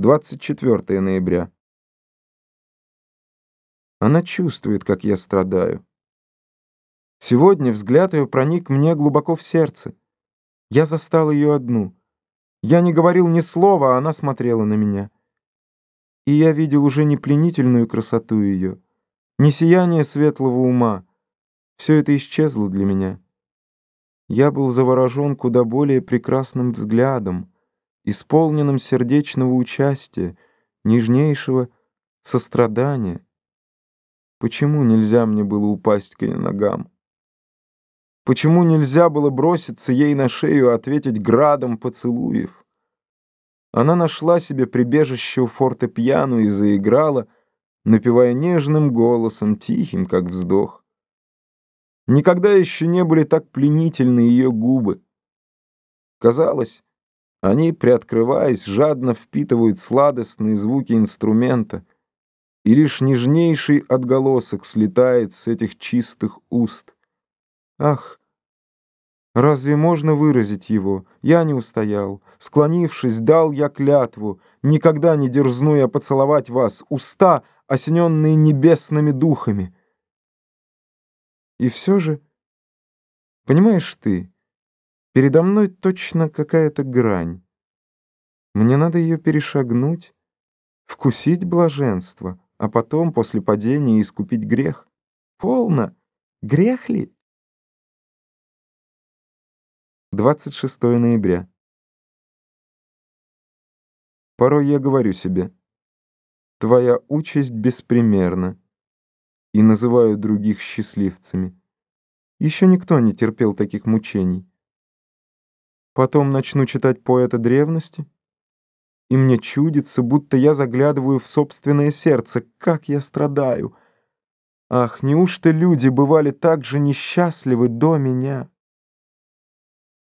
24 ноября. Она чувствует, как я страдаю. Сегодня взгляд ее проник мне глубоко в сердце. Я застал ее одну. Я не говорил ни слова, а она смотрела на меня. И я видел уже не пленительную красоту ее, не сияние светлого ума. Все это исчезло для меня. Я был заворожен куда более прекрасным взглядом, исполненным сердечного участия, нежнейшего сострадания. Почему нельзя мне было упасть к ее ногам? Почему нельзя было броситься ей на шею и ответить градом поцелуев? Она нашла себе прибежище у фортепиано и заиграла, напевая нежным голосом, тихим, как вздох. Никогда еще не были так пленительны ее губы. Казалось, они, приоткрываясь, жадно впитывают сладостные звуки инструмента, и лишь нежнейший отголосок слетает с этих чистых уст. Ах, разве можно выразить его? Я не устоял. Склонившись, дал я клятву, никогда не дерзну я поцеловать вас, уста, осененные небесными духами. И все же, понимаешь ты, Передо мной точно какая-то грань. Мне надо ее перешагнуть, вкусить блаженство, а потом, после падения, искупить грех. Полно. Грех ли? 26 ноября. Порой я говорю себе, твоя участь беспримерна, и называю других счастливцами. Еще никто не терпел таких мучений. Потом начну читать поэта древности, и мне чудится, будто я заглядываю в собственное сердце. Как я страдаю! Ах, неужто люди бывали так же несчастливы до меня?»